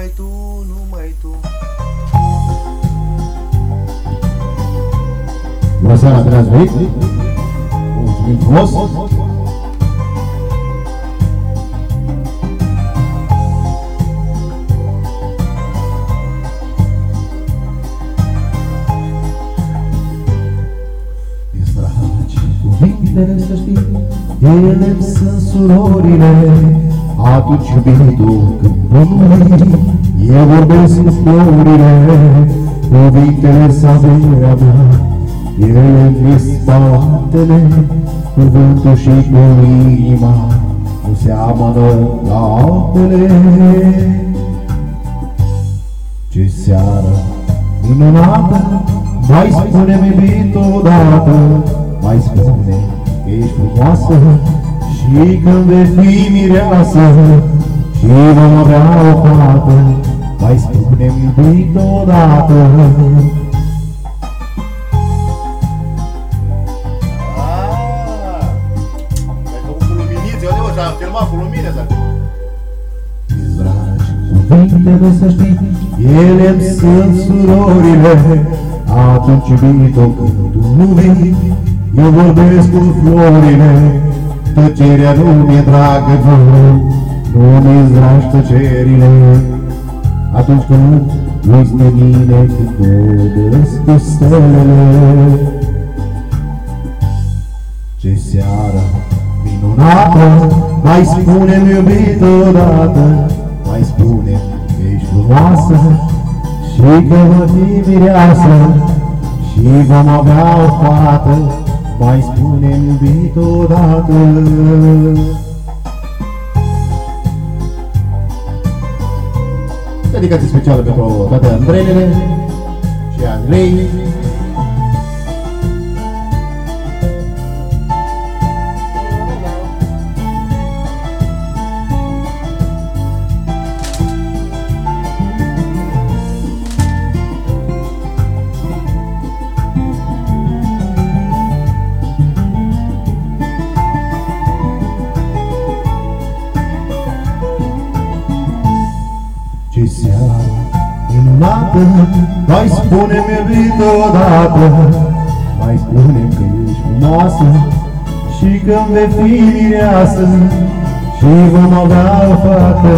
Numai tu, numai tu Bună seara, bine ați venit! Mulțumim frumos! Îți dragi cuvintele să știi, ele sunt surorile, atunci iubitul când nu eu vorbesc cu florile, cuvintele să averea mea, ele mi spatele, cuvântul și cu inima, nu seamănă la apele. Ce seară minunată, mai spune-mi iubit odată, mai spune că ești frumoasă și când vei fi mireasă și vom avea o fată, mai spune-mi iubit odată. Ah, Ai făcut cu luminițe, eu de am filmat cu lumine să Îți dragi cuvintele să știi, ele sunt surorile, atunci iubito când tu nu vii, eu vorbesc cu florile, tăcerea nu mi-e dragă, nu, nu mi-e dragi tăcerile, atunci când uiți de mine, când vorbesc cu stelele. Ce seară minunată, mai spune-mi iubit odată, mai spune că ești frumoasă și că va fi mireasă și vom avea o fată, mai spune-mi iubit odată. Dedicație specială pentru toate Andreile și Andrei. Ce seară minunată, mai spune-mi iubit odată, mai spune că ești frumoasă și când vei fi mireasă și vom avea o fată,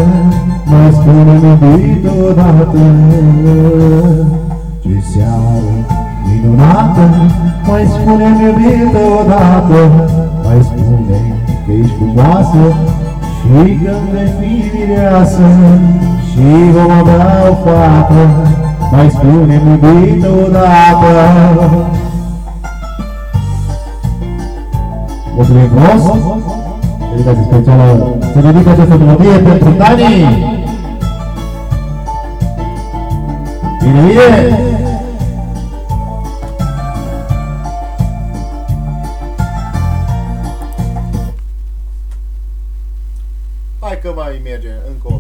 mai spune-mi iubit odată. Ce seară minunată, mai spune-mi iubit odată, mai spune că ești frumoasă și când vei fi mireasă și vom avea o fată, mai spune-mi iubit odată. Mulțumim frumos! Dedicație specială se dedică această melodie pentru Dani! Bine, bine! Că mai merge încă o